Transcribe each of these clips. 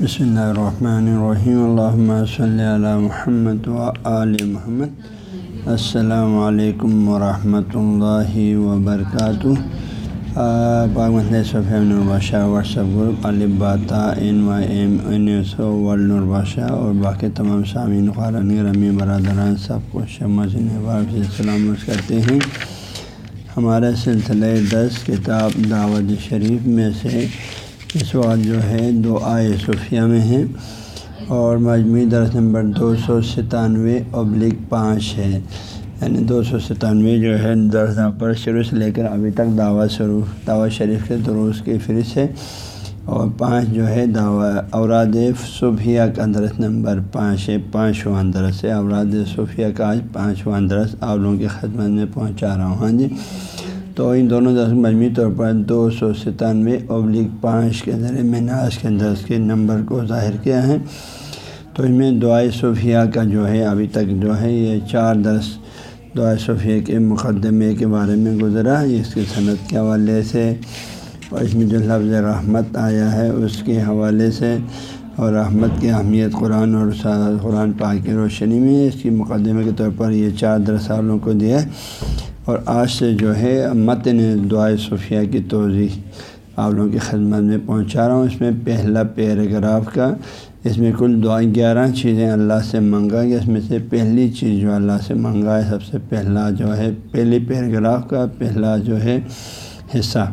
بسم اللہ الرحمن الرحیم الحمۃ صلی علی محمد و آل محمد السلام علیکم ورحمۃ اللہ وبرکاتہ صفحہ نورباشہ WhatsApp group الباتا N Y M N S O world نورباشہ اور باقی تمام سامعین خارن رمی برادران سب کو شمع سے سلام کرتے ہیں ہمارا سلسلہ دس کتاب دعوت شریف میں سے اس وقت جو ہے، دو آئے صوفیہ میں ہیں اور مجموعی درس نمبر دو سو ستانوے ابلک پانچ ہے۔ یعنی دو سو ستانوے جو ہے، درس نمبر شروع سے لے کر ابھی تک دعوت شروع دعوت شریف کے دروس کی فہرست ہے۔ اور پانچ جو ہے دعوت اوراد صوفیہ کا درس نمبر پانچ ہے، پانچواں درس ہے۔ اوراد صوفیہ کا آج پانچواں درس آپ لوگوں کی خدمت میں پہنچا رہا ہوں۔ ہاں جی۔ تو ان دونوں درس مجموعی طور پر دو سو ستانوے ابلک پانچ کے ذریعے میں نے آج کے درس کے نمبر کو ظاہر کیا ہے۔ تو ان میں دعائے صوفیہ کا جو ہے ابھی تک جو ہے یہ چار درس دعائے صوفیہ کے مقدمے کے بارے میں گزرا، اس کی صنعت کے حوالے سے اور اس میں جو لفظ رحمت آیا ہے اس کے حوالے سے اور رحمت کی اہمیت قرآن اور قرآن پاک کی روشنی میں اس کی مقدمے کے طور پر یہ چار درس والوں کو دیا اور آج سے جو ہے متن دعائے صوفیہ کی توضیع آپ لوگوں کی خدمت میں پہنچا رہا ہوں۔ اس میں پہلا پیراگراف کا، اس میں کل دعائیں گیارہ چیزیں اللہ سے منگا گیا۔ اس میں سے پہلی چیز جو اللہ سے منگا ہے، سب سے پہلا جو ہے پہلی پیراگراف کا، پہلا جو ہے حصہ۔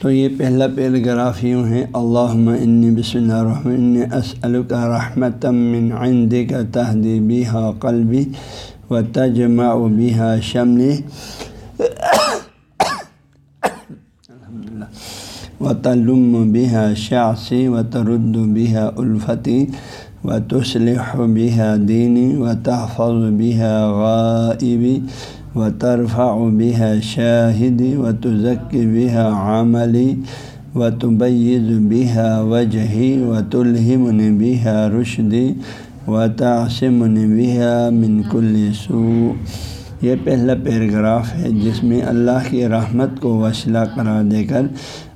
تو یہ پہلا پیراگراف یوں ہے اللہ انی بسم اللہ الرحمن اسلو کا من عندك کا تہذیبی ہا قلبی۔ و تجمع و بیہ شمل و تلم بیہ شاسی و ترد بیہ الفتی و تسلح بیہ دینی و تحفظ بیہ غائبی و ترفع بیہ شاہدی و تزک بیہ عملی و تبیز بیہ وجہی و تلہمن بیہ رشدی و تاثم نبیہ من کل سو یہ پہلا پیراگراف ہے جس میں اللہ کی رحمت کو وسیلہ قرار دے کر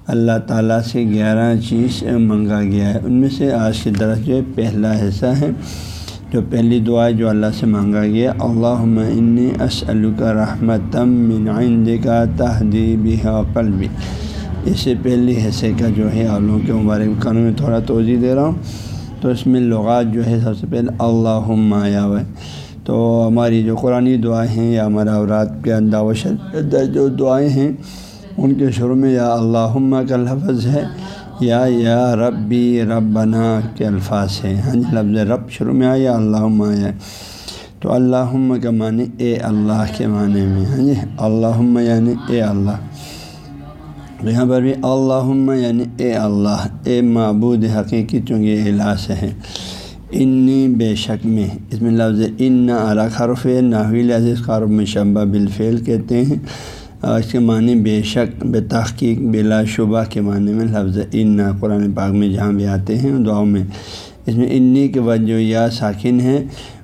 اللہ تعالیٰ سے گیارہ چیز منگا گیا ہے۔ ان میں سے آج کی طرف جو پہلا حصہ ہے، جو پہلی دعا جو اللہ سے مانگا گیا اللہ انی اسلو کا رحمت من عند کا تہذیبی قلبی۔ اس سے پہلی حصے کا جو ہے لوگوں کے مبارک قانون میں تھوڑا توجہ دے رہا ہوں۔ تو اس میں لغات جو ہے سب سے پہلے اللہ آیا ہوا ہے۔ تو ہماری جو قرآن دعائیں ہیں یا ہمارا اوراد کے انداز جو دعائیں ہیں، ان کے شروع میں یا اللہ کا لفظ ہے، یا یا ربی ربنا کے الفاظ ہیں۔ ہاں جی لفظ رب شروع میں آیا اللہ آیا۔ تو اللہ کا معنی اے اللہ کے معنی میں۔ ہاں جی اللہ یعنی اے اللہ۔ یہاں پر بھی اللہ یعنی اے اللہ اے معبود حقیقی چونکہ الہ سے ہے انی بے شک میں اس میں لفظ ان عرق حرف ناول عزیز قارب میں بالفعل کہتے ہیں اور اس کے معنی بے شک بے تحقیق بلا شبہ کے معنی میں لفظ ان قرآن پاک میں جہاں بھی آتے ہیں دعاؤں میں اس میں انی کے بعد جو یا ساکن ہے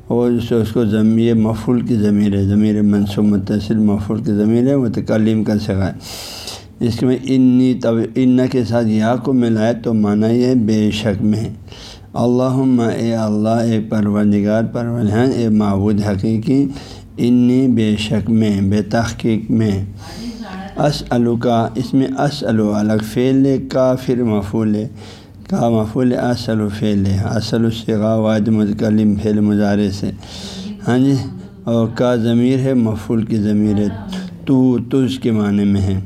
اور اس کو ضمیر مفول کی ضمیر ہے ضمیر منصوب متصل مفول کی ضمیر ہے وہ تکلیم کا سگا ہے اس میں انی طب ان کے ساتھ یا کو ملائے تو مانا یہ بے شک میں۔ اللہ اے اللہ، اے پرور پرور اے معبود حقیقی، انی بے شک میں، بے تحقیق میں۔ اس کا اس میں اس الگ فعل کا پھر مفول کا مفول اصل فعل ہے۔ اصل السغا واحد متکلم فعل مظاہرے سے۔ ہاں جی؟ اور کا ضمیر ہے مفول کی ضمیر ہے۔ تو تج کے معنی میں ہے۔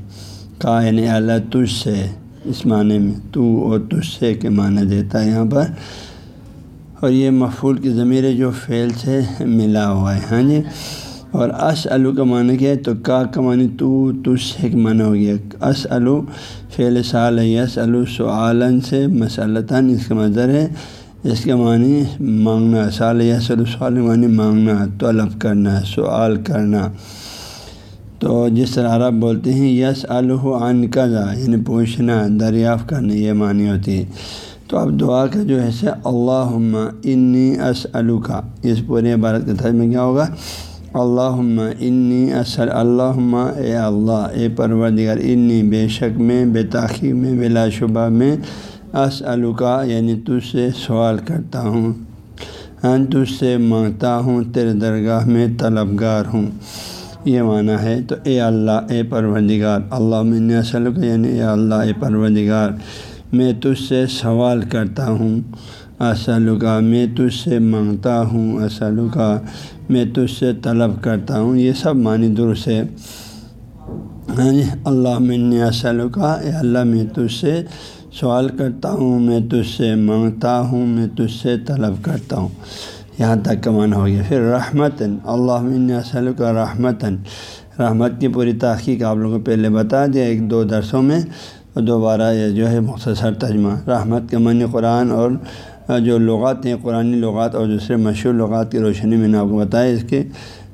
کا یعنی اللہ تجھ سے اس معنی میں تو اور تجھ سے کے معنی دیتا ہے یہاں پر۔ اور یہ مفول کی ضمیر جو فعل سے ملا ہوا ہے۔ ہاں جی؟ اور اس الو کا معنی کیا ہے؟ تو کا کا معنی تو، تجھ سے معنی ہو گیا۔ اس الو فعل سال یس الو سعالن سے مسلطاً اس کا مظر ہے۔ اس کے معنی مانگنا، سال یس الو سوال معنی مانگنا، طلب کرنا سوال کرنا۔ تو جس طرح عرب بولتے ہیں، یس الحان قضا یعنی پوچھنا، دریافت کرنا، یہ معنی ہوتی ہے۔ تو اب دعا کا جو ہے اللہ انی اس کا اس پورے عبارت کے تھر میں کیا ہوگا؟ اللہ انی اصل اللہ اے اللہ، اے پروردگار، انی بے شک میں، بے تاخیر میں بلا شبہ میں اس الکا یعنی تجھ سے سوال کرتا ہوں۔ ہاں، تجھ سے مانگتا ہوں، تیرے درگاہ میں طلبگار ہوں۔ یہ معنی ہے تو اے اللہ، اے پروردگار، اللہ من اصل کا یعنی اے اللہ، اے پروردگار، میں تجھ سے سوال کرتا ہوں، اصل کا میں تجھ سے مانگتا ہوں، اصل کا میں تجھ سے طلب کرتا ہوں۔ یہ سب معنی درست ہے۔ ہاں جی اللہ من اصل کا، اے اللہ میں تجھ سے سوال کرتا ہوں، میں تجھ سے مانگتا ہوں، میں تجھ سے طلب کرتا ہوں۔ یہاں تک کا معنی ہو گیا۔ پھر رحمتاً، اللہ کا رحمتاً۔ رحمت کی پوری تحقیق آپ لوگوں کو پہلے بتا دیا، ایک دو درسوں میں دوبارہ یہ جو ہے مختصر ترجمہ۔ رحمت کے معنی قرآن اور جو لغات ہیں قرآن لغات اور دوسرے مشہور لغات کی روشنی میں نے آپ کو بتایا۔ اس کے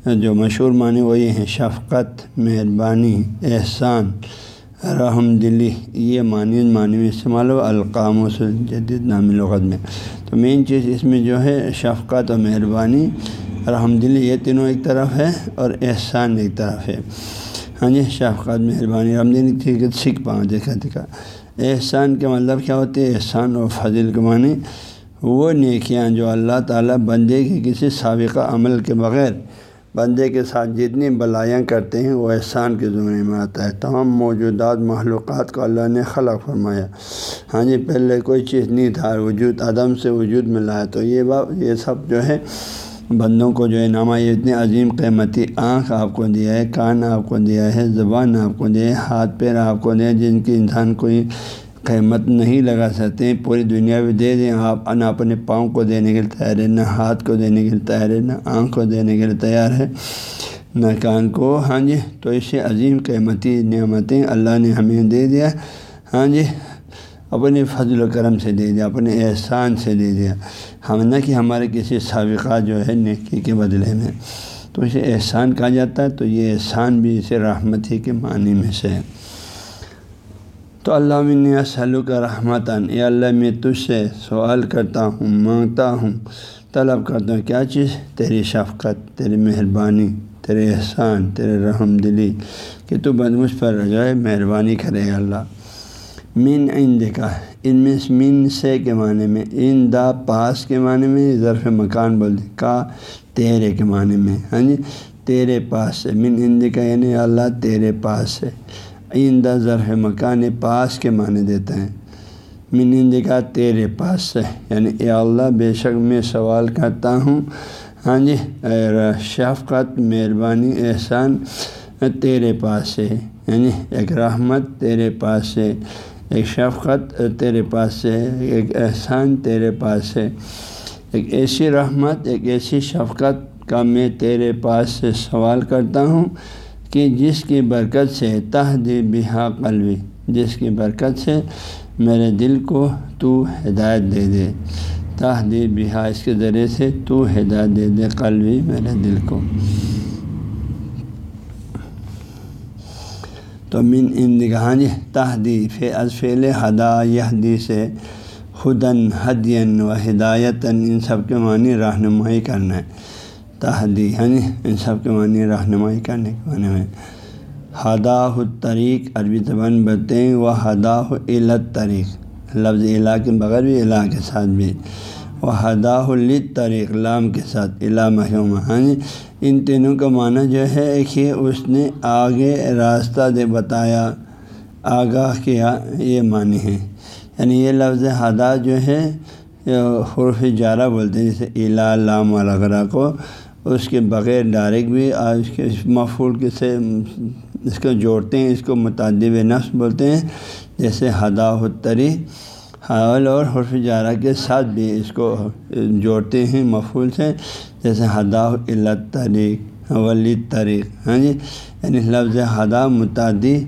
جو مشہور معنی وہ یہ ہیں، شفقت، مہربانی، احسان۔ رحم دلی یہ معنی معنی میں استعمال ہو القام و جدید نامی لغت میں۔ تو مین چیز اس میں جو ہے، شفقت و مہربانی۔ رحم دلی یہ تینوں ایک طرف ہے اور احسان ایک طرف ہے۔ ہاں جی شفقت، مہربانی رحم دلی سیکھ پاؤں، دیکھا دیکھا۔ احسان کے مطلب کیا ہوتے ہیں؟ احسان و فضل کے معنی۔ وہ نیکیاں جو اللہ تعالیٰ بندے کے کسی سابقہ عمل کے بغیر بندے کے ساتھ جتنی بلایاں کرتے ہیں، وہ احسان کے زمرے میں آتا ہے۔ تمام موجودات معلومات کو اللہ نے خلق فرمایا۔ ہاں جی پہلے کوئی چیز نہیں تھا، وجود، عدم سے وجود میں لایا۔ تو یہ بات، یہ سب جو ہے، بندوں کو جو ہے نامہ یہ اتنی عظیم قیمتی آنکھ آپ کو دیا ہے، کان آپ کو دیا ہے، زبان آپ کو دیا ہے، ہاتھ، پیر آپ کو دیا ہے، جن کی انسان کوئی قیمت نہیں لگا سکتے، پوری دنیا میں دے دیں۔ آپ نہ اپنے پاؤں کو دینے کے لیے تیار ہے نہ ہاتھ کو دینے کے لیے تیار ہے نہ آنکھ کو دینے کے لیے تیار ہے نہ کان کو۔ ہاں جی تو اسے عظیم قیمتی نعمتیں اللہ نے ہمیں دے دیا۔ ہاں جی اپنے فضل و کرم سے دے دیا، اپنے احسان سے دے دیا۔ ہم نہ کہ ہمارے کسی سابقہ جو ہے نیکی کے بدلے میں۔ تو اسے احسان کہا جاتا ہے، تو یہ احسان بھی اسے رحمت ہی کے معنی میں سے ہے۔ تو اللہ من سلو کا رحمت اے اللہ میں تجھ سے سوال کرتا ہوں، مانگتا ہوں، طلب کرتا ہوں، کیا چیز؟ تیری شفقت، تیری مہربانی، تیرے احسان، تیرے رحم دلی، کہ تو بدمش پر جو ہے، مہربانی کرے گا اللہ۔ من ان دیکھا ان میں من سے کے معنی میں، ان دا پاس کے معنی میں، ظرف مکان بول دے، کا تیرے کے معنی میں ہاں جی؟ تیرے پاس سے من ان دیکھا یعنی اللہ تیرے پاس سے آئندہ ذرح مکان پاس کے معنی دیتے ہیں۔ من کا تیرے پاس سے یعنی اے اللہ، بے شک میں سوال کرتا ہوں۔ ہاں جی شفقت، مہربانی، احسان تیرے پاس سے یعنی ایک رحمت تیرے پاس سے ایک شفقت تیرے پاس سے ایک احسان تیرے پاس سے ایک ایسی رحمت، ایک ایسی شفقت کا میں تیرے پاس سے سوال کرتا ہوں۔ کہ جس کی برکت سے تہدی بہا قلبی، جس کی برکت سے میرے دل کو تو ہدایت دے دے تہدی بہا اس کے ذریعے سے تو ہدایت دے دے قلبی میرے دل کو۔ تو من ان دگہان تہدی از فعل ہدا یہدی سے خدن حدین و ہدایتاً، ان سب کے معنی رہنمائی کرنا ہے۔ تحدی یعنی ان سب کے معنی رہنمائی کرنے کے معنی میں۔ ہدا طریق، عربی زبان بتیں ہیں، وہ ہدا علت طریق۔ لفظ علا کے بغیر بھی علا کے ساتھ بھی۔ وہ ہدا لط طریق لام کے ساتھ علا محمہ ہاں ان تینوں کا معنی جو ہے کہ اس نے آگے راستہ دے بتایا، آگاہ کیا، یہ معنی ہے۔ یعنی یہ لفظ ہدا جو ہے حرف جارہ بولتے ہیں، جیسے الا لام وغیرہ کو۔ اس کے بغیر ڈائریکٹ بھی اس کے مفول کے سے اس کو جوڑتے ہیں، اس کو متعدب نفس بولتے ہیں، جیسے ہدا تری حول اور حرف جارہ کے ساتھ بھی اس کو جوڑتے ہیں مفول سے، جیسے ہدا علت طریق ولید طریق ہاں جی؟ یعنی لفظ ہدا متعدی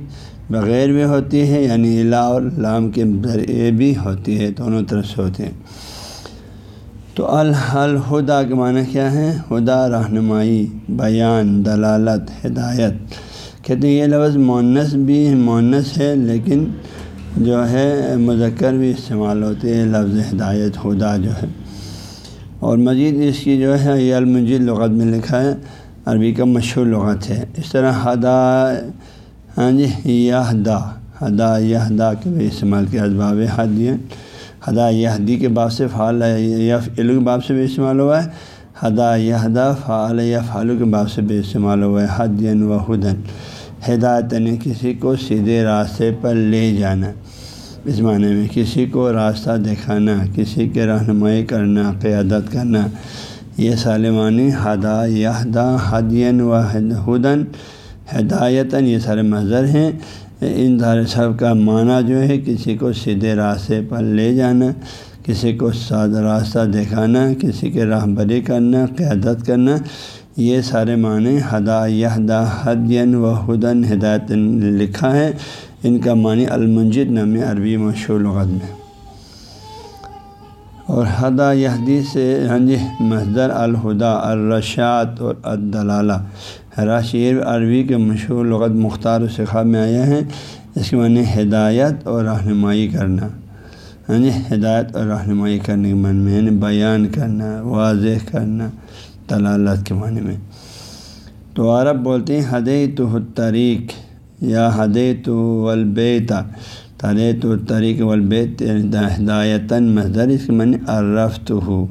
بغیر بھی ہوتی ہے یعنی الا اور لام کے ذریعے بھی ہوتی ہے، دونوں طرف سے ہوتے ہیں۔ تو الخدا کے معنی کیا ہے؟ خدا رہنمائی، بیان، دلالت، ہدایت۔ کہتے ہیں یہ لفظ مونس بھی مونس ہے، لیکن جو ہے مذکر بھی استعمال ہوتے ہیں لفظ ہدایت خدا جو ہے۔ اور مزید اس کی جو ہے یہ المجید لغت میں لکھا ہے، عربی کا مشہور لغت ہے۔ اس طرح ہدا ہاں جی یہ ہدا یہ کے بھی استعمال کیا، اسباب حد ہدا یہدی کے باب سے فعال یف علو کے باب سے بھی استعمال ہوا ہے۔ ہدا یہدا فعال یا فعلو کے باب سے بھی استعمال ہوا ہے۔ حدین و ہدن ہدایت نے کسی کو سیدھے راستے پر لے جانا۔ اس معنی میں کسی کو راستہ دکھانا، کسی کے رہنمائی کرنا، قیادت کرنا۔ یہ سالمانی ہدا یہدا حدین و ہدن ہدایتاً یہ سارے مظہر ہیں۔ ان دار سب کا معنی جو ہے کسی کو سیدھے راستے پر لے جانا، کسی کو سادہ راستہ دکھانا، کسی کے راہبری کرنا، قیادت کرنا، یہ سارے معنی ہدا یہدا حدین و ہدن ہدایت لکھا ہے۔ ان کا معنی المنجد نام عربی مشہور لغت میں۔ اور ہدا یہدی سے ہاں جی مصدر الہدا، الرشاد اور الدلالہ۔ راشیر عربی کے مشہور لغت مختار و سخا میں آیا ہے اس کے معنی ہدایت اور رہنمائی کرنا۔ ہاں جی ہدایت اور رہنمائی کرنے کے من میں یعنی بیان کرنا، واضح کرنا دلالت کے معنی میں۔ تو عرب بولتے ہیں ہدے تو طریق یا ہدے تو ولبیتا ترے تو طریق ولبیت یعنی ہدایتاً مزدر اس کے معنی عرفت ہو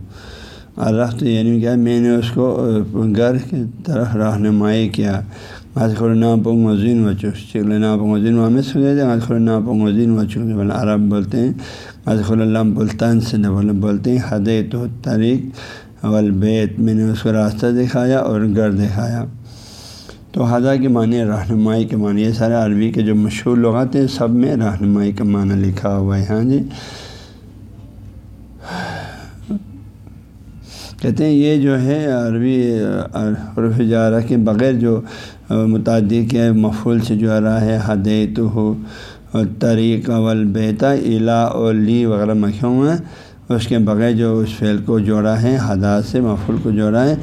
عرفت یعنی کیا؟ میں نے اس کو، گھر کی طرف رہنمائی کیا۔ مذکر نا وزین و چک نا پنگ وزین و سکے تھے مذکر نا وزین و چک عرب بولتے ہیں مذکر اللہ بلطان سے بولتے ہیں ہدے تو طریق والبیت۔ میں نے اس کو راستہ دکھایا اور گھر دکھایا۔ تو ہدا کے معنی رہنمائی کے معنی، یہ سارے عربی کے جو مشہور لغات ہیں، سب میں رہنمائی کا معنی لکھا ہوا ہے۔ ہاں جی۔ کہتے ہیں یہ جو ہے عربی حرف جارہ کے بغیر جو متعدد کے مفول سے جو رہا ہے حدیت ہو طریق والبیتا الا اور لی وغیرہ مکھوں ہیں اس کے بغیر جو اس فعل کو جوڑا ہے حدا سے مفول کو جوڑا ہے۔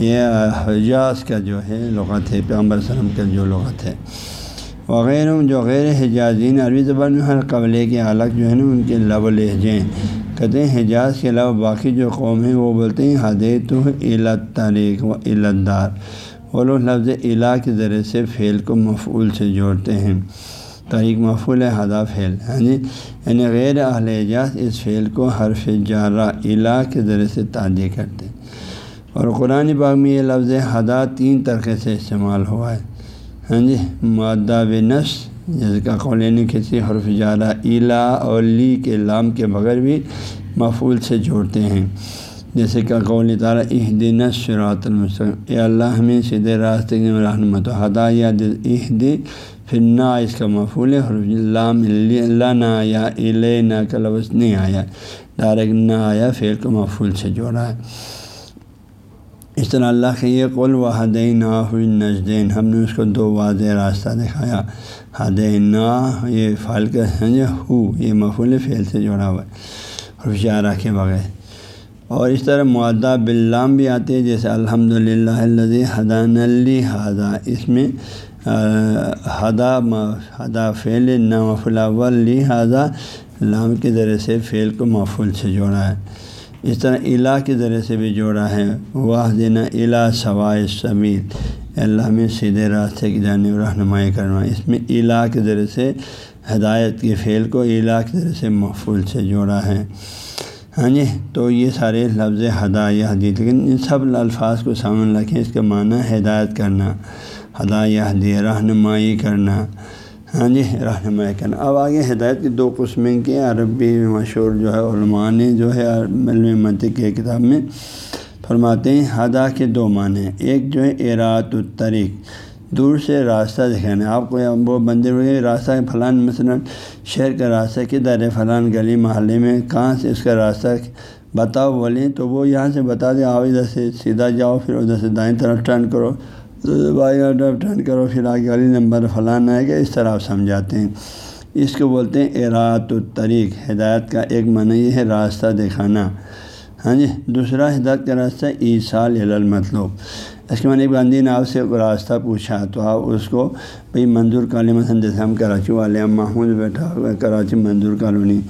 یہ حجاز کا جو ہے لغت ہے، پیغمبر سلم کا جو لغت ہے۔ وغیرہ جو غیر حجازین عربی زبان میں ہر قبلے کے الگ جو ہے نا، ان کے لب و لہجے ہیں۔ کہتے ہیں حجاز کے علاوہ باقی جو قوم ہیں، وہ بولتے ہیں حدیت و علت تاریخ و علت دار وہ لوگ لفظ الا کے ذریعے سے فعل کو مفعول سے جوڑتے ہیں۔ تاریخ مفول ہدا فعل۔ ہاں جی یعنی غیر اہل اعجاز اس فعل کو حرف جارہ الا کے ذریعے سے تعدی کرتے ہیں۔ اور قرآن باغ میں یہ لفظ ہدا تین طرقے سے استعمال ہوا ہے۔ ہاں جی معدہ و نس جیسے کا قولین یعنی کسی حرف جارہ الا اور لی کے لام کے بغیر بھی مفول سے جوڑتے ہیں۔ جیسے کہ قول تعالیٰ عہدین شراۃ المسلم اے اللہ، ہمیں سیدھے راستے کے رہنمت و ہدا یا عہد پھر نہ اس کا مفول لام اللہ نہ آیا عل نہ کا لفظ نہیں آیا۔ ڈائریکٹ نہ آیا پھر کو مفول سے جوڑا ہے۔ اس طرح اللہ کے یہ قول و حدین ہوئی نجدین ہم نے اس کو دو واضح راستہ دکھایا۔ حدین یہ فال کا ہو یہ مفول فعل سے جوڑا ہوا ہے اشارہ کے بغیر۔ اور اس طرح معدہ بلام بھی آتے ہیں، جیسے الحمد للہ حدان علی ہدا اس میں ہدا ہدا فعل نہ مفلا لی ہدا لام کے ذریعے سے فعل کو مفول سے جوڑا ہے۔ اس طرح الا کے ذریعے سے بھی جوڑا ہے۔ واہ دینا الا سوائے سبید اللہ میں سیدھے راستے کی جانب رہنمائی کرنا۔ اس میں الا کے ذریعے سے ہدایت کے فعل کو الا کے ذریعے سے محفول سے جوڑا ہے۔ ہاں جی تو یہ سارے لفظ ہدا یا حدیث، لیکن ان سب الفاظ کو سامنے رکھیں۔ اس کا معنی ہدایت کرنا، ہدا یا حدیث، رہنمائی کرنا۔ ہاں جی رہنمائی کرنا اب آگے ہدایت کی دو قسمیں کی عربی مشہور جو ہے، علماء نے جو ہے، علم منطق کے کتاب میں فرماتے ہیں، ہدا کے دو معنی ایک جو ہے اراۃ الطریق۔ دور سے راستہ دکھانا۔ آپ کو وہ بندے ہوئے راستہ فلان، مثلاً شہر کا راستہ کدھر ہے؟ فلان گلی، محلے میں۔ کہاں سے اس کا راستہ بتاؤ؟ بولیں تو وہ یہاں سے بتا دیں۔ آؤ ادھر سے سیدھا جاؤ، پھر ادھر سے دائیں طرف ٹرن کرو۔ بائی ڈرف ٹرن کرو، پھر آگے والی نمبر فلان آئے گا اس طرح آپ سمجھاتے ہیں۔ اس کو بولتے ہیں اراۃ الطریق، ہدایت کا ایک معنی یہ ہے راستہ دکھانا۔ ہاں جی دوسرا ہدایت کا راستہ عیسال المطلوب۔ اس کے معنی گاندھی نے آپ سے راستہ پوچھا، تو آپ اس کو بھائی منظور کالونی مثلاً جیسے ہم کراچی والے ہم محمود بیٹھا، کراچی منظور کالونی۔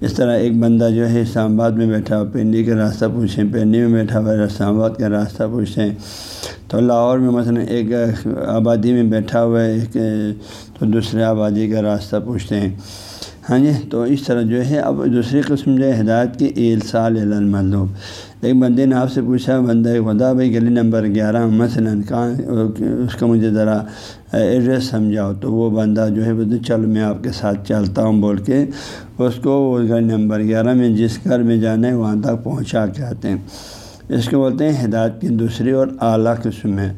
اس طرح ایک بندہ جو ہے اسلام آباد میں بیٹھا ہوا پنڈی کا راستہ پوچھیں پنڈی میں بیٹھا ہوا اسلام آباد کا راستہ پوچھیں تو لاہور میں مثلا ایک آبادی میں بیٹھا ہوا ہے تو دوسرے آبادی کا راستہ پوچھتے ہیں۔ ہاں جی تو اس طرح جو ہے، اب دوسری قسم جو ہے، ہدایت کی ایلسال المطلوب ایک بندے نے آپ سے پوچھا بندہ خدا بھائی، گلی نمبر گیارہ مثلاً، کہاں، اس کا مجھے ذرا ایڈریس سمجھاؤ۔ تو وہ بندہ جو ہے بولتے چل میں آپ کے ساتھ چلتا ہوں، بول کے اس کو وہ گلی نمبر گیارہ میں، جس گھر میں جانا ہے، وہاں تک پہنچا کے آتے ہیں۔ اس کو بولتے ہیں ہدایت کی دوسری اور اعلیٰ قسم ہے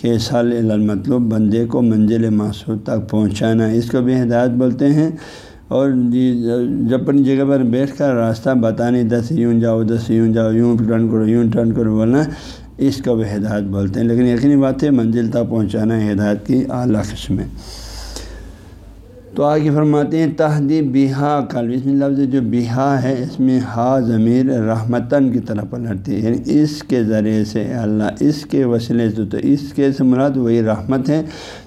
کہ سال المطلوب بندے کو منزل مقصود تک پہنچانا۔ اس کو بھی ہدایت بولتے ہیں۔ اور جی، جب اپنی جگہ پر بیٹھ کر راستہ بتانے، دس یوں جاؤ، دس یوں جاؤ، یوں ٹرن کرو، یوں ٹرن کرو بولنا اس کو بھی ہدایت بولتے ہیں۔ لیکن یقینی بات ہے، منزل تک پہنچانا ہدایت کی اعلیٰ قسم ہے۔ تو آگے فرماتے ہیں، تہذیب بیہا کل اس میں لفظ جو بیہا ہے، اس میں ہا ضمیر رحمتاً کی طرف پلٹتی ہے یعنی اس کے ذریعے سے، اللہ اس کے وسیلے سے، تو اس کے سے مراد وہی رحمت ہے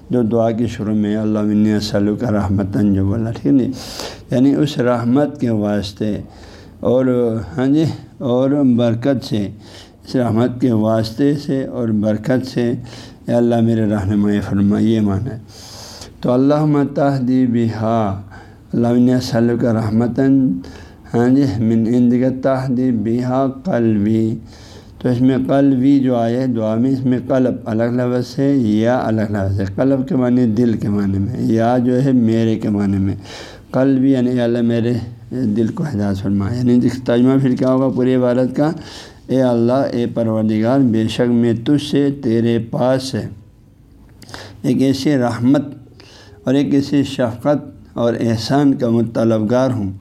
جو دعا کے شروع میں اللہ سلو کا رحمتاً، جو بولا، ٹھیک ہے یعنی اس رحمت کے واسطے اور ہاں جی اور برکت سے، اس رحمت کے واسطے سے اور برکت سے اللہ میرے رہنمائی فرما یہ معنی ہے تو اللہ متحدی بہا۔ اللہ صلی کا رحمتاً ہاں جی من اندگا تحدی بہا قلبی۔ تو اس میں قلبی جو آئے، دعا میں، اس میں قلب، الگ لفظ ہے، یا الگ لفظ ہے۔ قلب کے معنی دل کے معنی میں، یا جو ہے میرے کے معنی میں۔ قلبی یعنی اللہ میرے دل کو ہدایت فرما یعنی ترجمہ پھر کیا ہوگا پوری عبارت کا؟ اے اللہ، اے پروردگار، بے شک میں تجھ سے تیرے پاس ہے۔ ایک ایسی رحمت اور ایک کسی شفقت اور احسان کا مطلبگار ہوں۔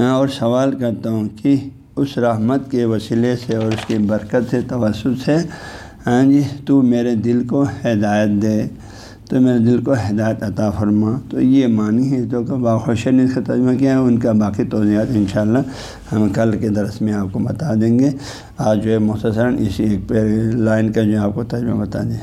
اور سوال کرتا ہوں کہ اس رحمت کے وسیلے سے اور اس کی برکت سے توسط سے ہاں جی تو میرے دل کو ہدایت دے۔ تو میرے دل کو ہدایت عطا فرما۔ تو یہ معنی ہے تو باخوش نے اس کا ترجمہ کیا ہے، ان کا باقی توضیعات انشاءاللہ ہم کل کے درس میں آپ کو بتا دیں گے۔ آج جو ہے، مختصراً اسی ایک لائن کا جو ہے، آپ کو ترجمہ بتا دیں۔